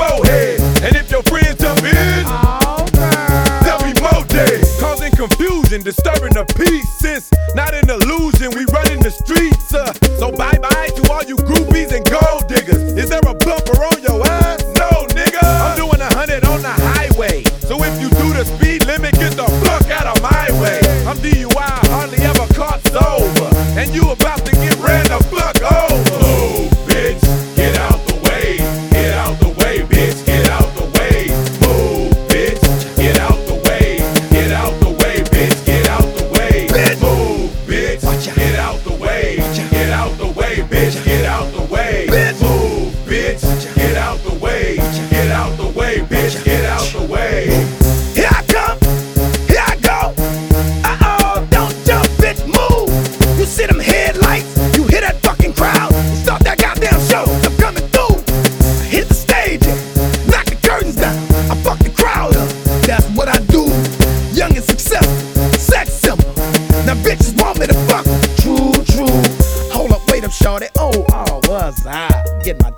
forehead. And if your friends jump in, there'll be more days. Causing confusion, disturbing the peace. It's not an illusion, we running the streets. Uh, so bye bye to all you groupies and gold diggers. Is there a bumper on your ass? No, nigga. I'm doing a hundred on the highway. So if you do the speed limit, get the fuck out of my way. I'm DUI, hardly ever caught sober. And you about to get ran the fuck over.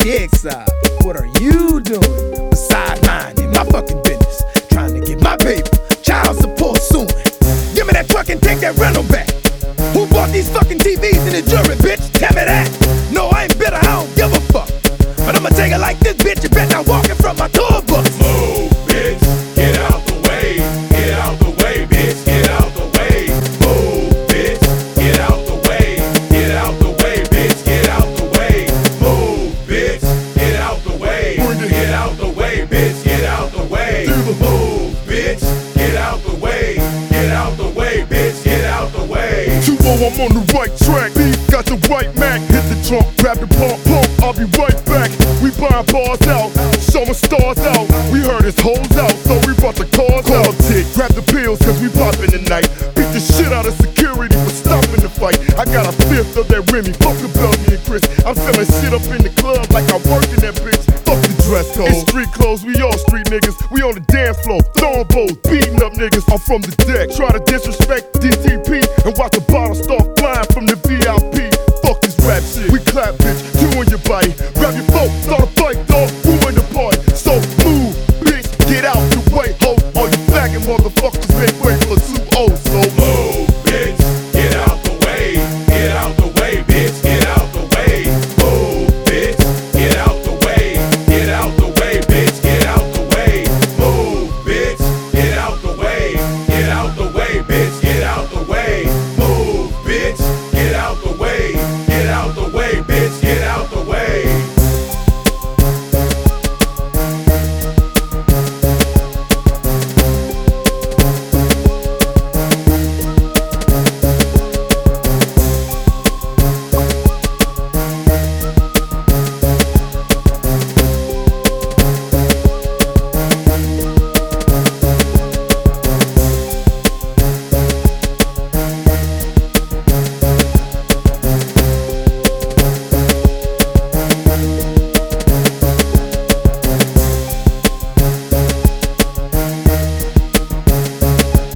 Get Move, bitch, get out the way. Get out the way, bitch, get out the way. 2 I'm on the right track. Beef got the right Mac. Hit the trunk, grab the pump, pump. I'll be right back. We buying bars out, showing stars out. We heard his hoes out, so we brought the cars out. Tick, grab the pills, cause we poppin' tonight. Beat the shit out of security for stopping the fight. I got a fifth of that Remy, fuck the Belgian and Chris. I'm selling shit up in the club like I work in that bitch. Dress code. It's street clothes, we all street niggas. We on the dance floor, throwing bows, beating up niggas. I'm from the deck. Try to disrespect DTP and watch the